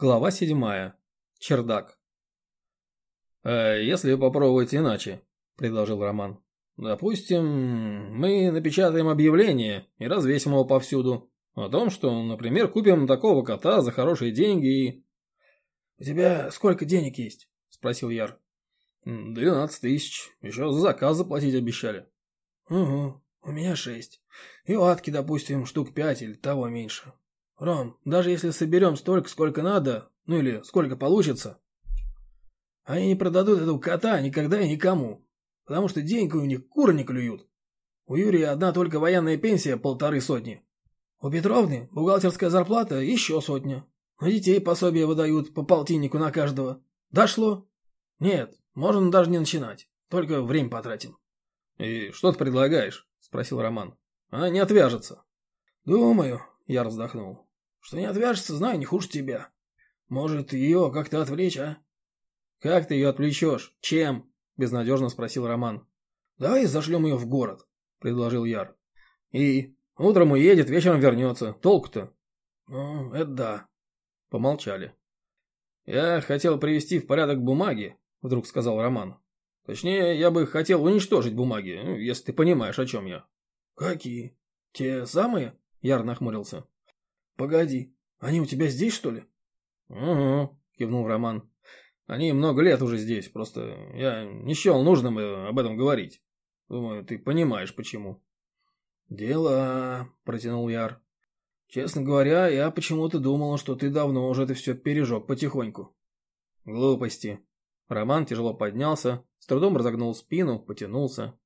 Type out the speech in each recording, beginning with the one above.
Глава седьмая. Чердак. «Э, «Если попробовать иначе», – предложил Роман. «Допустим, мы напечатаем объявление и развесим его повсюду. О том, что, например, купим такого кота за хорошие деньги и...» «У тебя сколько денег есть?» – спросил Яр. «Двенадцать тысяч. Еще за заказ заплатить обещали». «Угу, у меня шесть. И ватки, допустим, штук пять или того меньше. Ром, даже если соберем столько, сколько надо, ну или сколько получится, они не продадут этого кота никогда и никому, потому что деньги у них куры не клюют. У Юрия одна только военная пенсия полторы сотни. У Петровны бухгалтерская зарплата еще сотня. На детей пособие выдают по полтиннику на каждого. Дошло? Нет, можно даже не начинать. Только время потратим. «И что ты предлагаешь?» – спросил Роман. «Она не отвяжется». «Думаю», – я вздохнул. Что не отвяжется, знаю, не хуже тебя. Может, ее как-то отвлечь, а? Как ты ее отвлечешь? Чем? Безнадежно спросил Роман. Давай зашлем ее в город, предложил Яр. И утром уедет, вечером вернется. Толку-то? Ну, это да. Помолчали. Я хотел привести в порядок бумаги, вдруг сказал Роман. Точнее, я бы хотел уничтожить бумаги, ну, если ты понимаешь, о чем я. Какие? Те самые? Яр нахмурился. «Погоди, они у тебя здесь, что ли?» «Угу», – кивнул Роман. «Они много лет уже здесь, просто я не счел нужным об этом говорить. Думаю, ты понимаешь, почему». «Дела», – протянул Яр. «Честно говоря, я почему-то думал, что ты давно уже это все пережег потихоньку». «Глупости». Роман тяжело поднялся, с трудом разогнул спину, потянулся.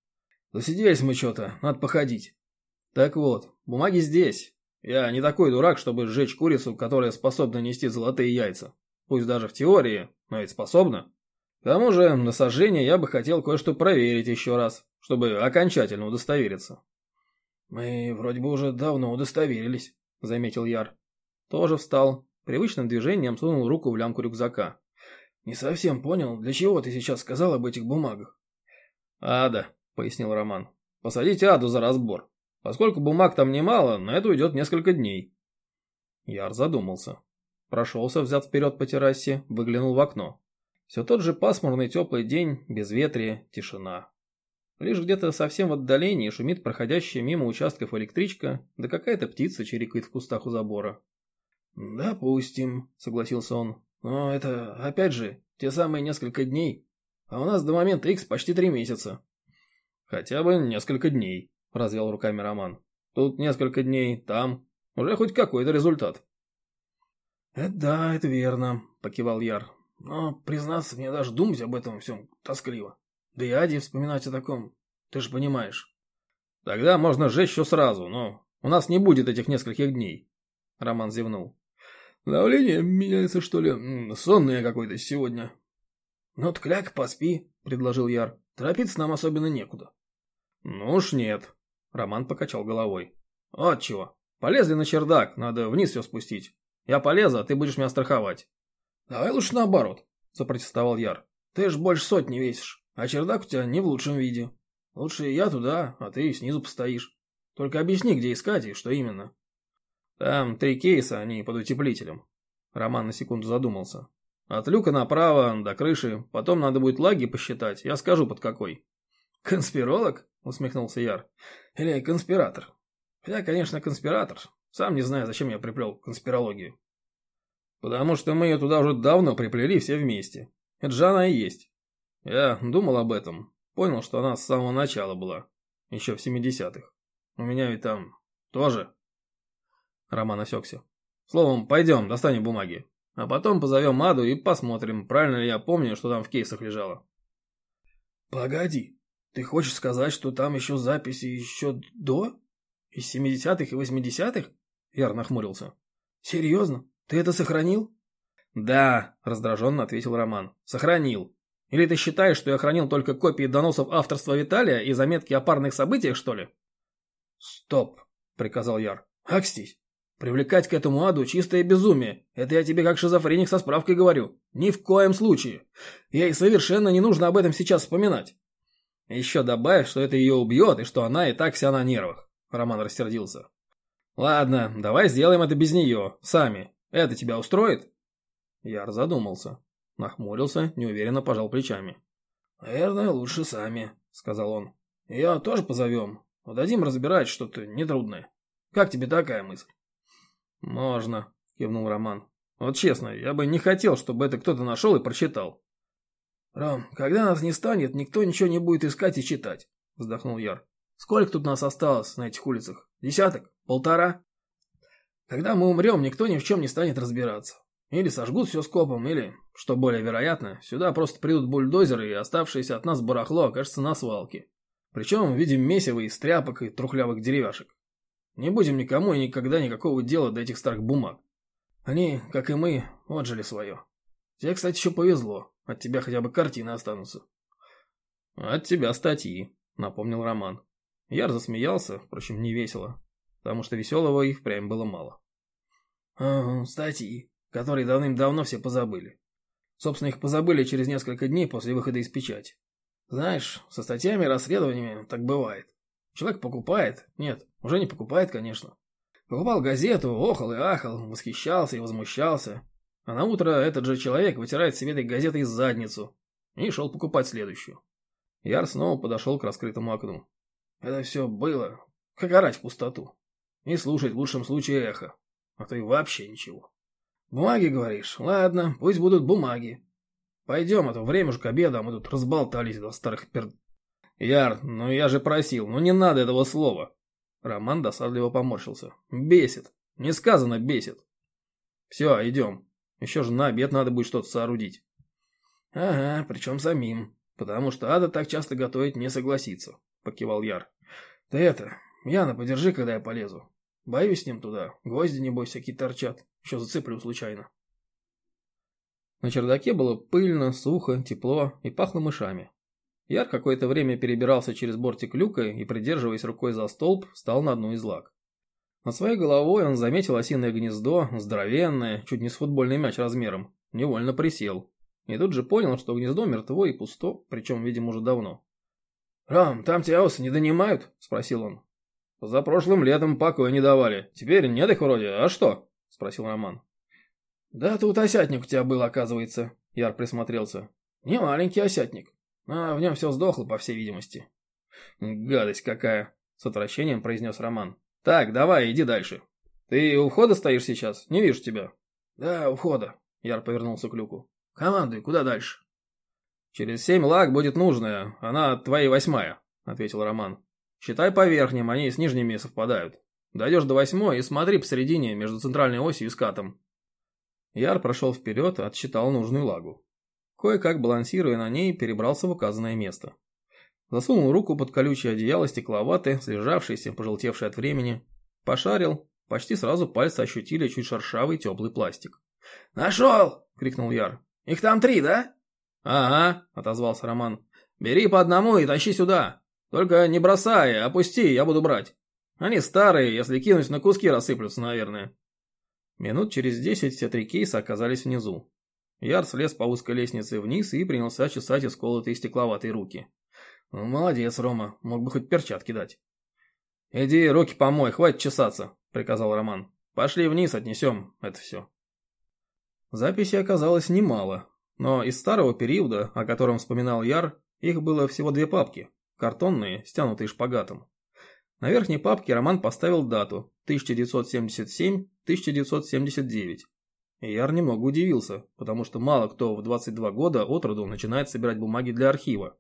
«Засиделись мы что-то, надо походить». «Так вот, бумаги здесь, я не такой дурак, чтобы сжечь курицу, которая способна нести золотые яйца. Пусть даже в теории, но ведь способна. К тому же, на сожжение я бы хотел кое-что проверить еще раз, чтобы окончательно удостовериться. «Мы вроде бы уже давно удостоверились», — заметил Яр. Тоже встал, привычным движением сунул руку в лямку рюкзака. «Не совсем понял, для чего ты сейчас сказал об этих бумагах?» «Ада», — пояснил Роман. «Посадите Аду за разбор. Поскольку бумаг там немало, на это уйдет несколько дней. Яр задумался. Прошелся взят вперед по террасе, выглянул в окно. Все тот же пасмурный теплый день, безветрие, тишина. Лишь где-то совсем в отдалении шумит проходящая мимо участков электричка, да какая-то птица чирикает в кустах у забора. «Допустим», — согласился он. «Но это, опять же, те самые несколько дней. А у нас до момента X почти три месяца». «Хотя бы несколько дней», развел руками Роман. Тут несколько дней, там. Уже хоть какой-то результат. Это да, это верно, покивал Яр. Но, признаться, мне даже думать об этом всем тоскливо. Да и Ади вспоминать о таком, ты же понимаешь. Тогда можно сжечь все сразу, но у нас не будет этих нескольких дней. Роман зевнул. Давление меняется, что ли? Сонный я какой-то сегодня. Ну, ткляк, поспи, предложил Яр. Торопиться нам особенно некуда. Ну уж нет, Роман покачал головой. «Вот чего. Полезли на чердак, надо вниз все спустить. Я полезу, а ты будешь меня страховать». «Давай лучше наоборот», – запротестовал Яр. «Ты ж больше сотни весишь, а чердак у тебя не в лучшем виде. Лучше я туда, а ты снизу постоишь. Только объясни, где искать и что именно». «Там три кейса, они под утеплителем». Роман на секунду задумался. «От люка направо, до крыши, потом надо будет лаги посчитать, я скажу под какой». «Конспиролог?» – усмехнулся Яр. «Или конспиратор? Я, конечно, конспиратор. Сам не знаю, зачем я приплел конспирологию». «Потому что мы ее туда уже давно приплели все вместе. Это же она и есть. Я думал об этом. Понял, что она с самого начала была. Еще в 70-х. У меня ведь там тоже...» Роман осекся. «Словом, пойдем, достанем бумаги. А потом позовем Маду и посмотрим, правильно ли я помню, что там в кейсах лежало». «Погоди», ты хочешь сказать, что там еще записи еще до? Из 70-х и 80-х? Яр нахмурился. Серьезно? Ты это сохранил? Да, раздраженно ответил Роман. Сохранил. Или ты считаешь, что я хранил только копии доносов авторства Виталия и заметки о парных событиях, что ли? Стоп, приказал Яр. Акстись. Привлекать к этому аду чистое безумие. Это я тебе как шизофреник со справкой говорю. Ни в коем случае. Ей совершенно не нужно об этом сейчас вспоминать. Еще добавь, что это ее убьет, и что она и так вся на нервах. Роман рассердился. Ладно, давай сделаем это без нее, сами. Это тебя устроит? Яр задумался. Нахмурился, неуверенно пожал плечами. «Наверное, лучше сами», — сказал он. «Ее тоже позовем. Дадим разбирать что-то нетрудное. Как тебе такая мысль?» «Можно», — кивнул Роман. «Вот честно, я бы не хотел, чтобы это кто-то нашел и прочитал». «Ром, когда нас не станет, никто ничего не будет искать и читать», — вздохнул Яр. «Сколько тут нас осталось на этих улицах? Десяток? Полтора?» «Когда мы умрем, никто ни в чем не станет разбираться. Или сожгут все скопом, или, что более вероятно, сюда просто придут бульдозеры, и оставшееся от нас барахло окажется на свалке. Причем в виде месива из тряпок и трухлявых деревяшек. Не будем никому и никогда никакого дела до этих старых бумаг. Они, как и мы, отжили свое. Тебе, кстати, еще повезло. От тебя хотя бы картины останутся. От тебя статьи, напомнил Роман. Яр засмеялся, впрочем, не весело, потому что веселого и впрямь было мало. Ага, статьи которые давным-давно все позабыли. Собственно, их позабыли через несколько дней после выхода из печати. Знаешь, со статьями и расследованиями так бывает. Человек покупает, нет, уже не покупает, конечно. Покупал газету, охал и ахал, восхищался и возмущался. А на утро этот же человек вытирает себе этой газетой задницу и шел покупать следующую. Яр снова подошел к раскрытому окну. Это все было, как орать в пустоту. И слушать в лучшем случае эхо, а то и вообще ничего. «Бумаги, говоришь? Ладно, пусть будут бумаги. Пойдем, а то время же к обеду, а мы тут разболтались до старых пер...» «Яр, ну я же просил, ну не надо этого слова!» Роман досадливо поморщился. «Бесит. Не сказано бесит. Все, идем. Еще же на обед надо будет что-то соорудить». «Ага, причем самим. Потому что Ада так часто готовить не согласится», — покивал Яр. «Ты это, Яна, подержи, когда я полезу. Боюсь с ним туда. Гвозди, небось, всякие торчат. Еще зацеплю случайно. На чердаке было пыльно, сухо, тепло и пахло мышами. Яр какое-то время перебирался через бортик люка и, придерживаясь рукой за столб, встал на одну из лак. Над своей головой он заметил осиное гнездо, здоровенное, чуть не с футбольный мяч размером, невольно присел. И тут же понял, что гнездо мертво и пусто, причем, видимо, уже давно. «Рам, там тебя осы не донимают?» – спросил он. За прошлым летом покоя не давали. Теперь нет их вроде. А что? Спросил Роман. Да тут осятник у тебя был, оказывается. Яр присмотрелся. Не маленький осятник. А в нем все сдохло, по всей видимости. Гадость какая. С отвращением произнес Роман. Так, давай, иди дальше. Ты у входа стоишь сейчас? Не вижу тебя. Да, у входа. Яр повернулся к люку. Командуй, куда дальше? Через семь лаг будет нужная. Она твоя восьмая, ответил Роман. Считай по верхним, они с нижними совпадают. Дойдешь до восьмой и смотри посередине между центральной осью и скатом. Яр прошел вперед, отсчитал нужную лагу. Кое-как, балансируя на ней, перебрался в указанное место. Засунул руку под колючее одеяло стекловатое, слежавшееся, пожелтевшее от времени. Пошарил, почти сразу пальцы ощутили чуть шершавый теплый пластик. «Нашел!» — крикнул Яр. «Их там три, да?» «Ага», — отозвался Роман. «Бери по одному и тащи сюда. Только не бросай, опусти, я буду брать. Они старые, если кинуть на куски рассыплются, наверное. Минут через десять все три кейса оказались внизу. Яр слез по узкой лестнице вниз и принялся чесать исколотые стекловатые руки. Ну, молодец, Рома, мог бы хоть перчатки дать. «Иди руки помой, хватит чесаться», — приказал Роман. «Пошли вниз, отнесем это все». Записей оказалось немало, но из старого периода, о котором вспоминал Яр, их было всего две папки, картонные, стянутые шпагатом. На верхней папке Роман поставил дату 1977-1979. И Яр немного удивился, потому что мало кто в 22 года от роду начинает собирать бумаги для архива.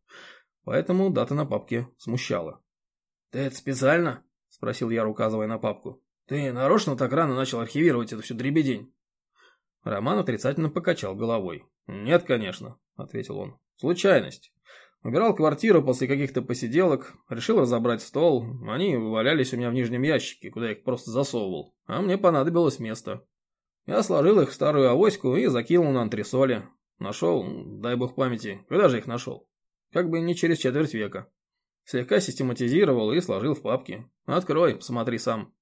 Поэтому дата на папке смущала. «Ты это специально?» – спросил Яр, указывая на папку. «Ты нарочно так рано начал архивировать эту всю дребедень?» Роман отрицательно покачал головой. «Нет, конечно», – ответил он. «Случайность. Убирал квартиру после каких-то посиделок, решил разобрать стол. Они валялись у меня в нижнем ящике, куда я их просто засовывал. А мне понадобилось место. Я сложил их в старую авоську и закинул на антресоли. Нашел, дай бог памяти, когда же их нашел? Как бы не через четверть века. Слегка систематизировал и сложил в папки. Открой, посмотри сам.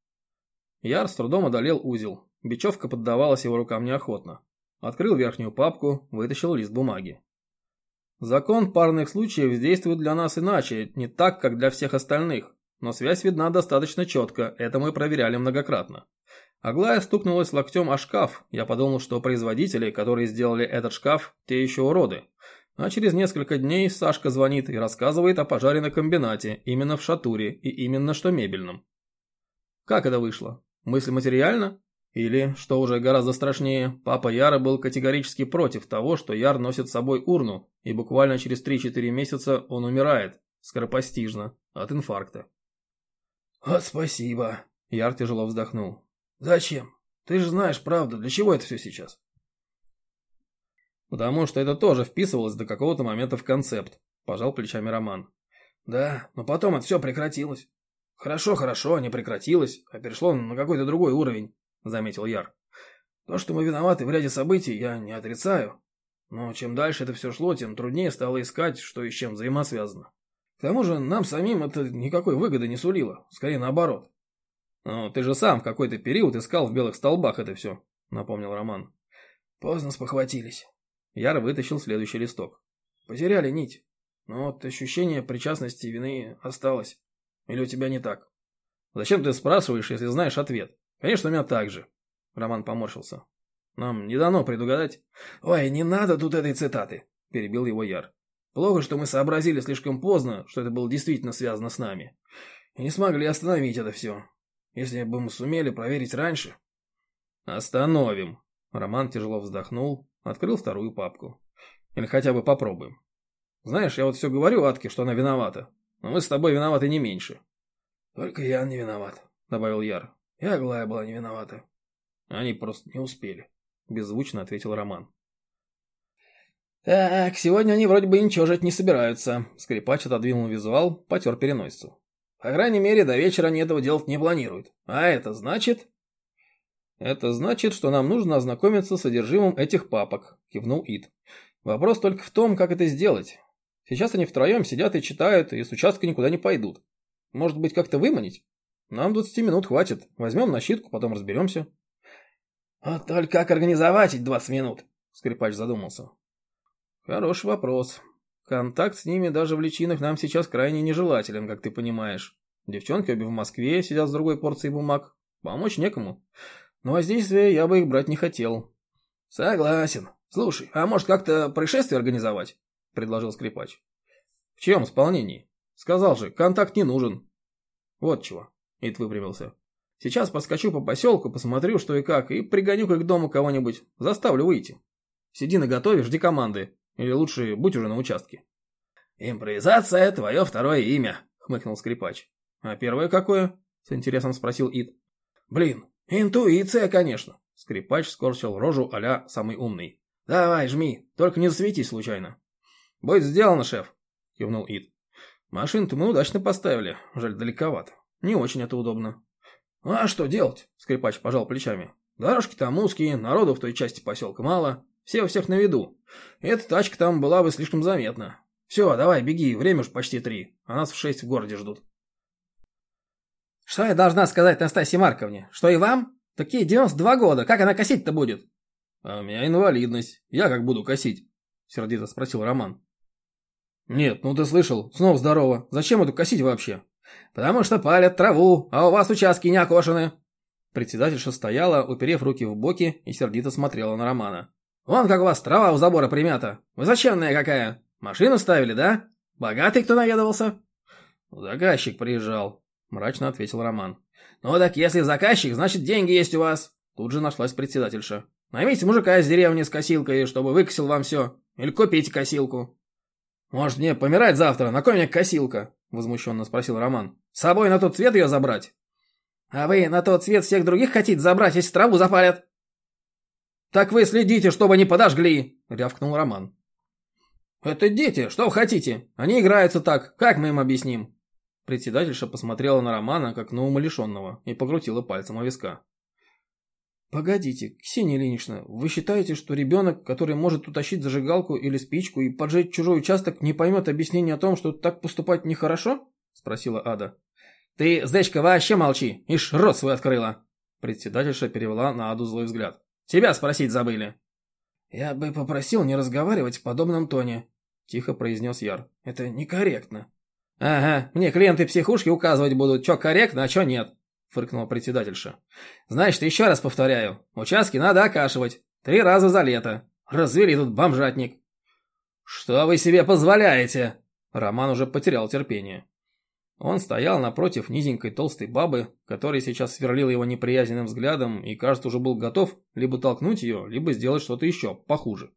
Яр с трудом одолел узел. Бечевка поддавалась его рукам неохотно. Открыл верхнюю папку, вытащил лист бумаги. Закон парных случаев действует для нас иначе, не так, как для всех остальных. Но связь видна достаточно четко, это мы проверяли многократно. Аглая стукнулась локтем о шкаф. Я подумал, что производители, которые сделали этот шкаф, те еще уроды. А через несколько дней Сашка звонит и рассказывает о пожаре на комбинате, именно в Шатуре и именно что мебельном. Как это вышло? Мысль материально? Или, что уже гораздо страшнее, папа Яра был категорически против того, что Яр носит с собой урну, и буквально через 3-4 месяца он умирает, скоропостижно, от инфаркта. «Вот спасибо», — Яр тяжело вздохнул. «Зачем? Ты же знаешь правду, для чего это все сейчас?» «Потому что это тоже вписывалось до какого-то момента в концепт», – пожал плечами Роман. «Да, но потом это все прекратилось. Хорошо, хорошо, не прекратилось, а перешло на какой-то другой уровень», – заметил Яр. «То, что мы виноваты в ряде событий, я не отрицаю. Но чем дальше это все шло, тем труднее стало искать, что и с чем взаимосвязано. К тому же нам самим это никакой выгоды не сулило, скорее наоборот. «Ну, ты же сам в какой-то период искал в белых столбах это все», — напомнил Роман. «Поздно спохватились». Яр вытащил следующий листок. «Потеряли нить. Но вот ощущение причастности и вины осталось. Или у тебя не так?» «Зачем ты спрашиваешь, если знаешь ответ? Конечно, у меня так же». Роман поморщился. «Нам не дано предугадать». «Ой, не надо тут этой цитаты», — перебил его Яр. «Плохо, что мы сообразили слишком поздно, что это было действительно связано с нами. И не смогли остановить это все. Если бы мы сумели проверить раньше. Остановим. Роман тяжело вздохнул, открыл вторую папку. Или хотя бы попробуем. Знаешь, я вот все говорю Атке, что она виновата. Но мы с тобой виноваты не меньше. Только я не виноват, добавил Яр. И Аглая была не виновата. Они просто не успели, беззвучно ответил Роман. «Так, сегодня они вроде бы ничего жить не собираются», — скрипач отодвинул визуал, потер переносицу. По крайней мере, до вечера они этого делать не планируют. А это значит... Это значит, что нам нужно ознакомиться с содержимым этих папок, кивнул Ид. Вопрос только в том, как это сделать. Сейчас они втроем сидят и читают, и с участка никуда не пойдут. Может быть, как-то выманить? Нам 20 минут хватит. Возьмем на щитку, потом разберемся. А только как организовать эти 20 минут? Скрипач задумался. Хороший вопрос. Контакт с ними даже в личинах нам сейчас крайне нежелателен, как ты понимаешь. Девчонки обе в Москве сидят с другой порцией бумаг. Помочь некому. Но воздействия я бы их брать не хотел. Согласен. Слушай, а может как-то происшествие организовать? Предложил скрипач. В чем исполнении? Сказал же, контакт не нужен. Вот чего. Ит выпрямился. Сейчас подскочу по поселку, посмотрю, что и как, и пригоню к дому кого-нибудь. Заставлю выйти. Сиди на готове, жди команды. Или лучше будь уже на участке. «Импровизация – твое второе имя», – хмыкнул скрипач. «А первое какое?» – с интересом спросил Ид. «Блин, интуиция, конечно». Скрипач скорчил рожу а самый умный. «Давай, жми, только не засветись случайно». «Будет сделано, шеф», – кивнул Ид. «Машину-то мы удачно поставили, жаль, далековато. Не очень это удобно». «А что делать?» – скрипач пожал плечами. «Дорожки там узкие, народу в той части поселка мало. Все у всех на виду. Эта тачка там была бы слишком заметна. Все, давай, беги, время уж почти три, а нас в шесть в городе ждут. Что я должна сказать Настасье Марковне? Что и вам? Такие 92 года, как она косить-то будет? А у меня инвалидность, я как буду косить? Сердито спросил Роман. Нет, ну ты слышал, снова здорово. Зачем эту косить вообще? Потому что палят траву, а у вас участки не окошены. Председательша стояла, уперев руки в боки и сердито смотрела на Романа. Вон как у вас трава у забора примята. Высоченная какая. Машину ставили, да? Богатый кто наведывался? Заказчик приезжал, мрачно ответил Роман. Ну так если заказчик, значит деньги есть у вас. Тут же нашлась председательша. Наймите мужика из деревни с косилкой, чтобы выкосил вам все. Или купите косилку. Может мне помирать завтра, на кой мне косилка? Возмущенно спросил Роман. С собой на тот цвет ее забрать? А вы на тот цвет всех других хотите забрать, если траву запалят? «Так вы следите, чтобы не подожгли!» — рявкнул Роман. «Это дети, что вы хотите? Они играются так, как мы им объясним?» Председательша посмотрела на Романа, как на умалишенного, и покрутила пальцем о виска. «Погодите, Ксения Ильинична, вы считаете, что ребенок, который может утащить зажигалку или спичку и поджечь чужой участок, не поймет объяснение о том, что так поступать нехорошо?» – спросила Ада. «Ты, зечка, вообще молчи, ишь рот свой открыла!» Председательша перевела на Аду злой взгляд. Тебя спросить забыли». «Я бы попросил не разговаривать в подобном тоне», – тихо произнес Яр. «Это некорректно». «Ага, мне клиенты психушки указывать будут, что корректно, а что нет», – фыркнула председательша. «Значит, еще раз повторяю, участки надо окашивать. Три раза за лето. Развели тут бомжатник». «Что вы себе позволяете?» Роман уже потерял терпение. Он стоял напротив низенькой толстой бабы, которая сейчас сверлила его неприязненным взглядом и, кажется, уже был готов либо толкнуть ее, либо сделать что-то еще похуже.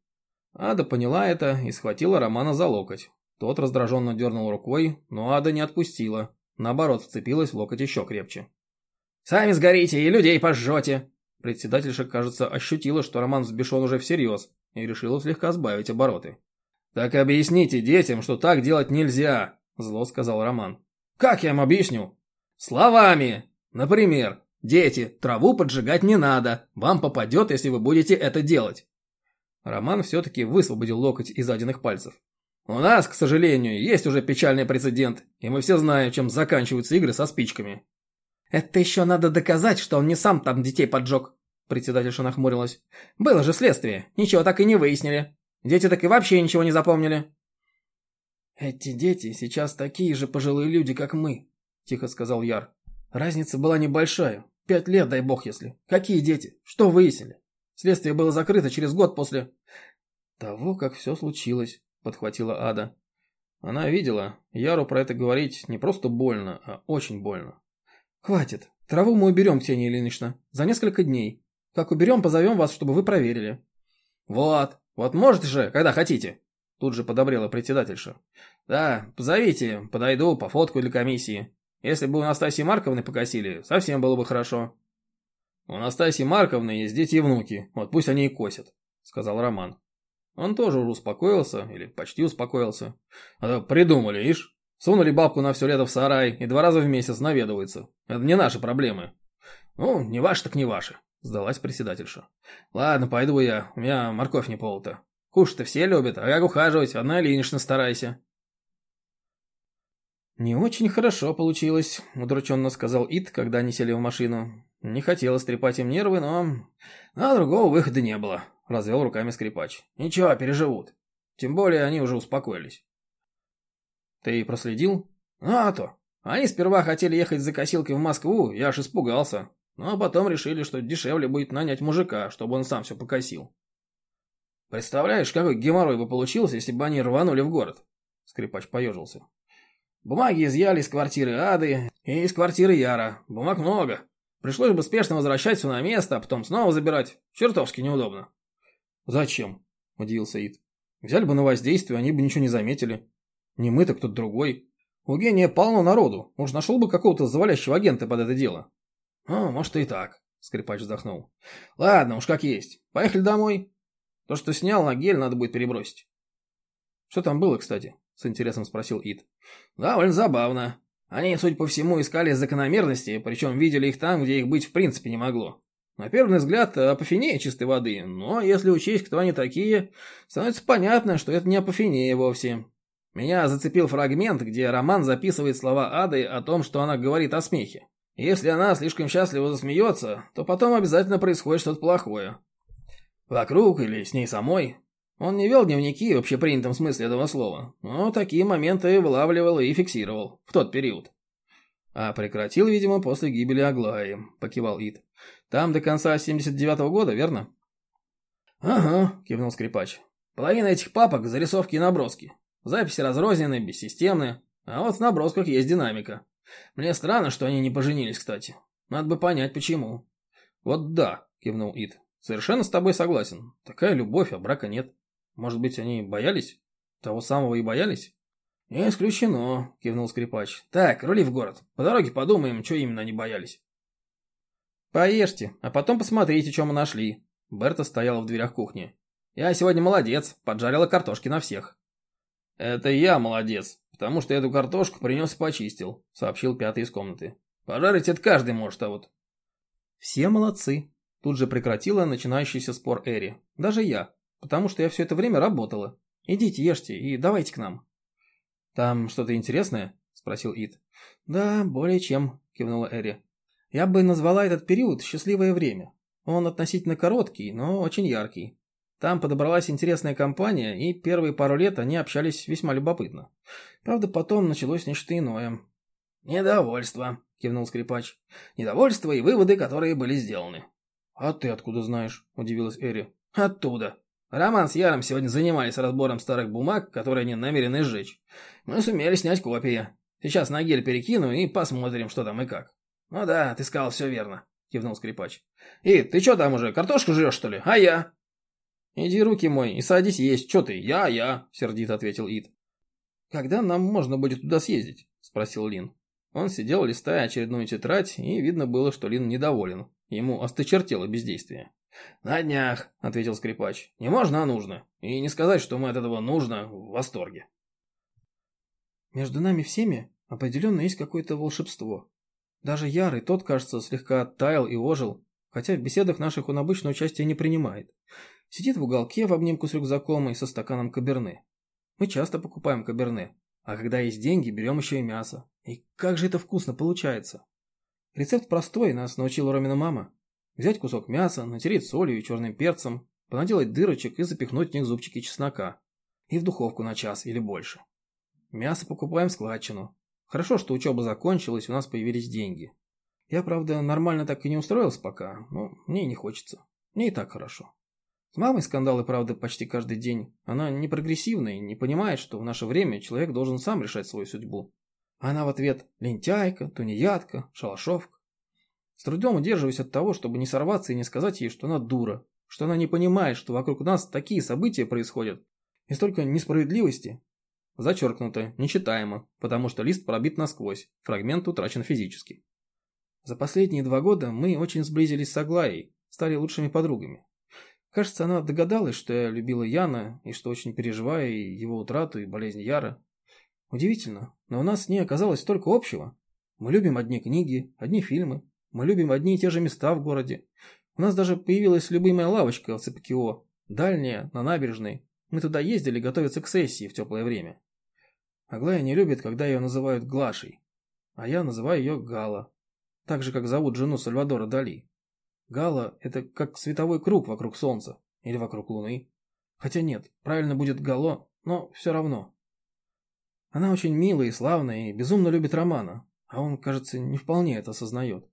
Ада поняла это и схватила Романа за локоть. Тот раздраженно дернул рукой, но Ада не отпустила. Наоборот, вцепилась в локоть еще крепче. «Сами сгорите и людей пожжете!» Председательша, кажется, ощутила, что Роман взбешен уже всерьез и решила слегка сбавить обороты. «Так объясните детям, что так делать нельзя», – зло сказал Роман. «Как я им объясню?» «Словами! Например, дети, траву поджигать не надо, вам попадет, если вы будете это делать». Роман все-таки высвободил локоть из одинных пальцев. «У нас, к сожалению, есть уже печальный прецедент, и мы все знаем, чем заканчиваются игры со спичками». «Это еще надо доказать, что он не сам там детей поджег», – председательша нахмурилась. «Было же следствие, ничего так и не выяснили». Дети так и вообще ничего не запомнили. Эти дети сейчас такие же пожилые люди, как мы, тихо сказал Яр. Разница была небольшая. Пять лет, дай бог, если. Какие дети? Что выяснили? Следствие было закрыто через год после... Того, как все случилось, подхватила Ада. Она видела, Яру про это говорить не просто больно, а очень больно. Хватит. Траву мы уберем, Ксения Ильинична, за несколько дней. Как уберем, позовем вас, чтобы вы проверили. Вот, «Вот можете же, когда хотите!» Тут же подобрела председательша. «Да, позовите, подойду, по фотку для комиссии. Если бы у Настасьи Марковны покосили, совсем было бы хорошо». «У Настасьи Марковны есть дети и внуки, вот пусть они и косят», — сказал Роман. Он тоже успокоился, или почти успокоился. А придумали, ишь, сунули бабку на все лето в сарай и два раза в месяц наведываются. Это не наши проблемы. Ну, не ваши так не ваши. Сдалась председательша. «Ладно, пойду я, у меня морковь не полта. Кушать-то все любят, а как ухаживать, одна Ильинична старайся». «Не очень хорошо получилось», — удрученно сказал Ит, когда они сели в машину. «Не хотелось трепать им нервы, но... А другого выхода не было», — развел руками скрипач. «Ничего, переживут. Тем более они уже успокоились». «Ты проследил?» «Ну, а то. Они сперва хотели ехать за косилкой в Москву, я аж испугался. Ну а потом решили, что дешевле будет нанять мужика, чтобы он сам все покосил. Представляешь, какой геморрой бы получился, если бы они рванули в город? Скрипач поежился. Бумаги изъяли из квартиры Ады и из квартиры Яра. Бумаг много. Пришлось бы спешно возвращать все на место, а потом снова забирать. Чертовски неудобно. Зачем? Удивился Ид. Взяли бы на воздействие, они бы ничего не заметили. Не мы, так кто-то другой. У гения полно народу. Уж нашел бы какого-то завалящего агента под это дело. «Ну, может и так», — скрипач вздохнул. «Ладно, уж как есть. Поехали домой. То, что снял на гель, надо будет перебросить». «Что там было, кстати?» — с интересом спросил Ид. «Довольно забавно. Они, судя по всему, искали закономерности, причем видели их там, где их быть в принципе не могло. На первый взгляд, апофенея чистой воды, но если учесть, кто они такие, становится понятно, что это не апофенея вовсе. Меня зацепил фрагмент, где Роман записывает слова Ады о том, что она говорит о смехе. Если она слишком счастливо засмеется, то потом обязательно происходит что-то плохое. Вокруг или с ней самой. Он не вел дневники в общепринятом смысле этого слова, но такие моменты вылавливал и фиксировал в тот период. А прекратил, видимо, после гибели Аглаи, покивал Ид. Там до конца 79-го года, верно? Ага, кивнул скрипач. Половина этих папок – зарисовки и наброски. Записи разрозненные, бессистемные, а вот в набросках есть динамика. Мне странно, что они не поженились, кстати. Надо бы понять, почему. Вот да, кивнул Ид. Совершенно с тобой согласен. Такая любовь, а брака нет. Может быть, они боялись? Того самого и боялись? Не исключено, кивнул скрипач. Так, рули в город. По дороге подумаем, что именно они боялись. Поешьте, а потом посмотрите, что мы нашли. Берта стояла в дверях кухни. Я сегодня молодец, поджарила картошки на всех. Это я молодец, «Потому что эту картошку принес и почистил», — сообщил пятый из комнаты. «Пожарить это каждый может, а вот...» «Все молодцы», — тут же прекратила начинающийся спор Эри. «Даже я, потому что я все это время работала. Идите, ешьте и давайте к нам». «Там что-то интересное?» — спросил Ид. «Да, более чем», — кивнула Эри. «Я бы назвала этот период «счастливое время». Он относительно короткий, но очень яркий. Там подобралась интересная компания, и первые пару лет они общались весьма любопытно. Правда, потом началось нечто иное. «Недовольство», — кивнул скрипач. «Недовольство и выводы, которые были сделаны». «А ты откуда знаешь?» — удивилась Эри. «Оттуда. Роман с Яром сегодня занимались разбором старых бумаг, которые они намерены сжечь. Мы сумели снять копии. Сейчас на гель перекину и посмотрим, что там и как». «Ну да, ты сказал все верно», — кивнул скрипач. «И ты что там уже, картошку жрешь, что ли? А я?» «Иди руки мой и садись есть. Че ты? Я, я», — сердито ответил Ид. «Когда нам можно будет туда съездить?» — спросил Лин. Он сидел, листая очередную тетрадь, и видно было, что Лин недоволен. Ему осточертело бездействие. «На днях», — ответил скрипач. «Не можно, а нужно. И не сказать, что мы от этого нужно в восторге». «Между нами всеми определенно есть какое-то волшебство. Даже Ярый, тот, кажется, слегка оттаял и ожил, хотя в беседах наших он обычно участия не принимает. Сидит в уголке в обнимку с рюкзаком и со стаканом каберны. Мы часто покупаем каберне, а когда есть деньги, берем еще и мясо. И как же это вкусно получается. Рецепт простой, нас научила Ромина мама. Взять кусок мяса, натереть солью и черным перцем, понаделать дырочек и запихнуть в них зубчики чеснока. И в духовку на час или больше. Мясо покупаем в складчину. Хорошо, что учеба закончилась, у нас появились деньги. Я, правда, нормально так и не устроился пока, но мне и не хочется. Мне и так хорошо. С мамой скандалы, правда, почти каждый день. Она не прогрессивная и не понимает, что в наше время человек должен сам решать свою судьбу. Она в ответ лентяйка, тунеядка, шалашовка. С трудом удерживаюсь от того, чтобы не сорваться и не сказать ей, что она дура, что она не понимает, что вокруг нас такие события происходят, и столько несправедливости. Зачеркнуто, нечитаемо, потому что лист пробит насквозь, фрагмент утрачен физически. За последние два года мы очень сблизились с Аглаей, стали лучшими подругами. Кажется, она догадалась, что я любила Яна, и что очень переживаю его утрату, и болезнь Яра. Удивительно, но у нас с ней оказалось столько общего. Мы любим одни книги, одни фильмы, мы любим одни и те же места в городе. У нас даже появилась любимая лавочка в ЦПКО, дальняя, на набережной. Мы туда ездили готовиться к сессии в теплое время. Аглая не любит, когда ее называют Глашей, а я называю ее Гала, так же, как зовут жену Сальвадора Дали. Гала – это как световой круг вокруг Солнца или вокруг Луны. Хотя нет, правильно будет Гало, но все равно. Она очень милая и славная и безумно любит Романа, а он, кажется, не вполне это осознает.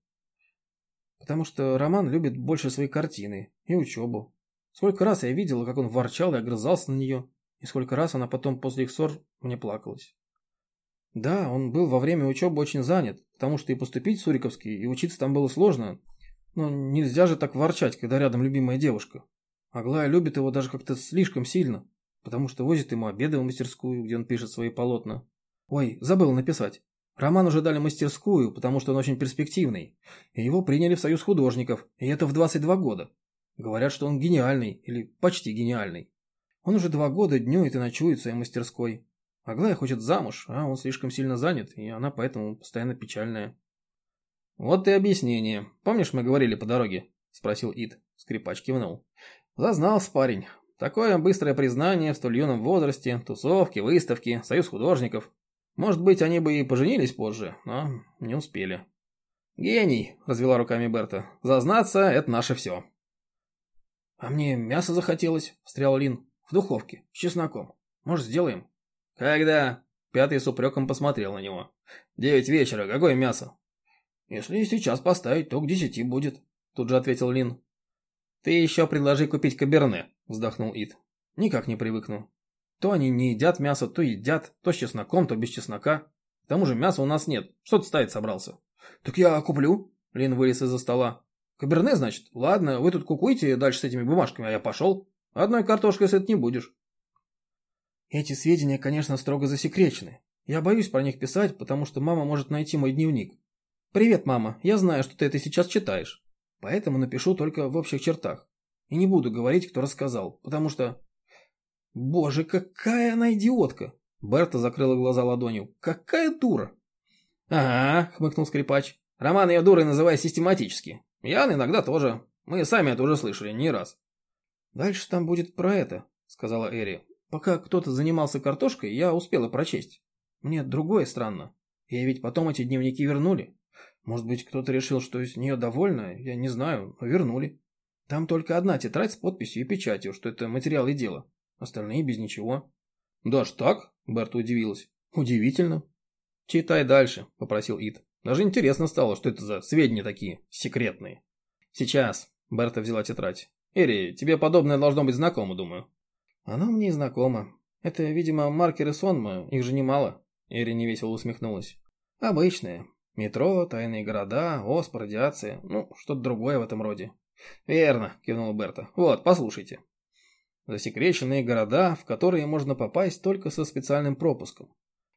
Потому что Роман любит больше свои картины и учебу. Сколько раз я видела, как он ворчал и огрызался на нее, и сколько раз она потом после их ссор мне плакалась. Да, он был во время учебы очень занят, потому что и поступить в Суриковский, и учиться там было сложно, но нельзя же так ворчать, когда рядом любимая девушка. Аглая любит его даже как-то слишком сильно потому что возит ему обеды в мастерскую, где он пишет свои полотна. Ой, забыл написать. Роман уже дали мастерскую, потому что он очень перспективный. И его приняли в союз художников, и это в 22 года. Говорят, что он гениальный, или почти гениальный. Он уже два года днюет и ночует в своей мастерской. Аглая хочет замуж, а он слишком сильно занят, и она поэтому постоянно печальная. «Вот и объяснение. Помнишь, мы говорили по дороге?» – спросил Ид. Скрипач кивнул. «Зазнался парень. Такое быстрое признание в столь юном возрасте, тусовки, выставки, союз художников. Может быть, они бы и поженились позже, но не успели. «Гений!» – развела руками Берта. «Зазнаться – это наше все». «А мне мясо захотелось», – встрял Лин. «В духовке, с чесноком. Может, сделаем?» «Когда?» – Пятый с упреком посмотрел на него. «Девять вечера. Какое мясо?» «Если сейчас поставить, то к десяти будет», – тут же ответил Лин. «Ты еще предложи купить каберне», – вздохнул Ид. «Никак не привыкну. То они не едят мясо, то едят, то с чесноком, то без чеснока. К тому же мяса у нас нет. Что ты ставить собрался?» «Так я куплю», – Лин вылез из-за стола. «Каберне, значит? Ладно, вы тут кукуйте дальше с этими бумажками, а я пошел. Одной картошкой сыт не будешь». Эти сведения, конечно, строго засекречены. Я боюсь про них писать, потому что мама может найти мой дневник. «Привет, мама. Я знаю, что ты это сейчас читаешь. Поэтому напишу только в общих чертах. И не буду говорить, кто рассказал, потому что... Боже, какая она идиотка! Берта закрыла глаза ладонью. Какая дура! Ага, хмыкнул скрипач. Роман ее дурой называй систематически. Ян иногда тоже. Мы сами это уже слышали не раз. Дальше там будет про это, сказала Эри. Пока кто-то занимался картошкой, я успела прочесть. Мне другое странно. Я ведь потом эти дневники вернули. Может быть, кто-то решил, что с нее довольна, я не знаю, но вернули. Там только одна тетрадь с подписью и печатью, что это материал и дело. Остальные без ничего. Даже так? Берта удивилась. Удивительно. Читай дальше, попросил Ит. Даже интересно стало, что это за сведения такие, секретные. Сейчас. Берта взяла тетрадь. Эри, тебе подобное должно быть знакомо, думаю. Оно мне и знакомо. Это, видимо, маркеры сонма, их же немало. Эри невесело усмехнулась. Обычные. Метро, тайные города, ОСП, радиация, ну, что-то другое в этом роде. Верно, кивнула Берта. Вот, послушайте. Засекреченные города, в которые можно попасть только со специальным пропуском.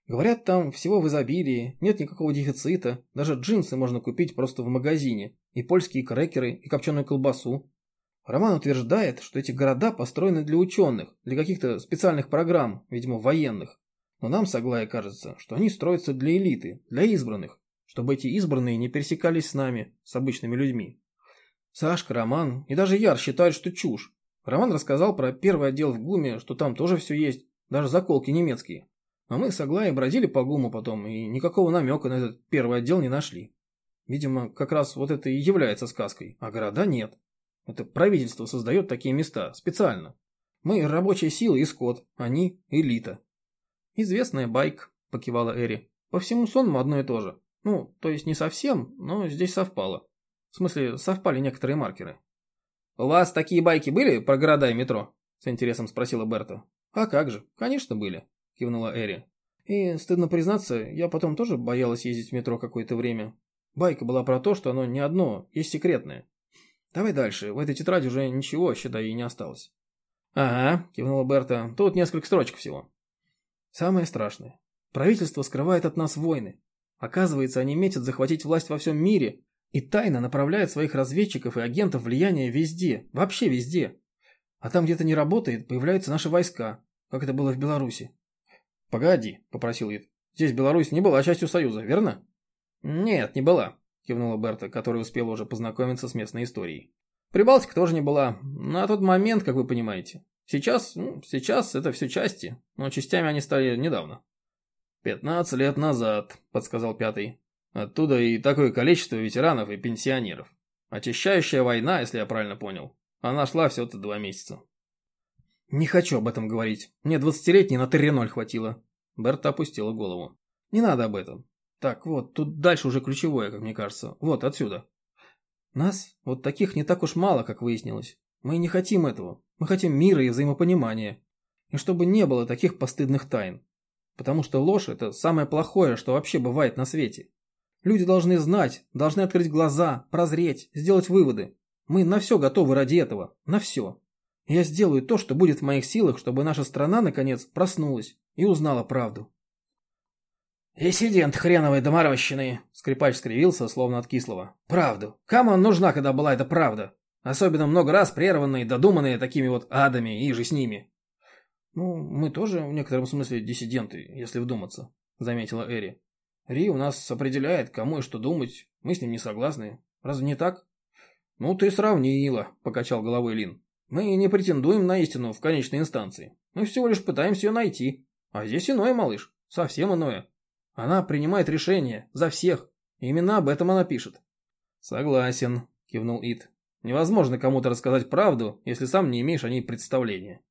Говорят, там всего в изобилии, нет никакого дефицита, даже джинсы можно купить просто в магазине, и польские крекеры, и копченую колбасу. Роман утверждает, что эти города построены для ученых, для каких-то специальных программ, видимо, военных. Но нам с кажется, что они строятся для элиты, для избранных, чтобы эти избранные не пересекались с нами, с обычными людьми. Сашка, Роман и даже Яр считают, что чушь. Роман рассказал про первый отдел в ГУМе, что там тоже все есть, даже заколки немецкие. А мы с Аглаей бродили по ГУМу потом и никакого намека на этот первый отдел не нашли. Видимо, как раз вот это и является сказкой, а города нет. Это правительство создает такие места, специально. Мы рабочая сила и скот, они элита. Известная байк, покивала Эри. По всему сонму одно и то же. Ну, то есть не совсем, но здесь совпало. В смысле, совпали некоторые маркеры. «У вас такие байки были про города и метро?» С интересом спросила Берта. «А как же, конечно были», – кивнула Эри. «И, стыдно признаться, я потом тоже боялась ездить в метро какое-то время. Байка была про то, что оно не одно, есть секретное. Давай дальше, в этой тетради уже ничего, считай, и не осталось». «Ага», – кивнула Берта, – «тут несколько строчек всего». «Самое страшное. Правительство скрывает от нас войны. Оказывается, они метят захватить власть во всем мире и тайно направляют своих разведчиков и агентов влияния везде, вообще везде. А там где-то не работает, появляются наши войска, как это было в Беларуси. «Погоди», — попросил Ид. «Здесь Беларусь не была частью Союза, верно?» «Нет, не была», — кивнула Берта, которая успела уже познакомиться с местной историей. «Прибалтика тоже не была. На тот момент, как вы понимаете. Сейчас, ну, сейчас это все части, но частями они стали недавно». «Пятнадцать лет назад», — подсказал пятый. «Оттуда и такое количество ветеранов и пенсионеров. Очищающая война, если я правильно понял. Она шла всего-то два месяца». «Не хочу об этом говорить. Мне двадцатилетней на 3 хватило». Берта опустила голову. «Не надо об этом. Так, вот, тут дальше уже ключевое, как мне кажется. Вот, отсюда. Нас, вот таких, не так уж мало, как выяснилось. Мы не хотим этого. Мы хотим мира и взаимопонимания. И чтобы не было таких постыдных тайн. Потому что ложь – это самое плохое, что вообще бывает на свете. Люди должны знать, должны открыть глаза, прозреть, сделать выводы. Мы на все готовы ради этого. На все. Я сделаю то, что будет в моих силах, чтобы наша страна, наконец, проснулась и узнала правду. «Диссидент хреновой доморощенный!» Скрипач скривился, словно от кислого. «Правду. Кому она нужна, когда была эта правда? Особенно много раз прерванные и додуманные такими вот адами и же с ними». «Ну, мы тоже в некотором смысле диссиденты, если вдуматься», — заметила Эри. «Ри у нас определяет, кому и что думать. Мы с ним не согласны. Разве не так?» «Ну, ты сравнила», — покачал головой Лин. Мы не претендуем на истину в конечной инстанции. Мы всего лишь пытаемся ее найти. А здесь иное, малыш. Совсем иное. Она принимает решение. За всех. Именно об этом она пишет. Согласен, кивнул Ит. Невозможно кому-то рассказать правду, если сам не имеешь о ней представления.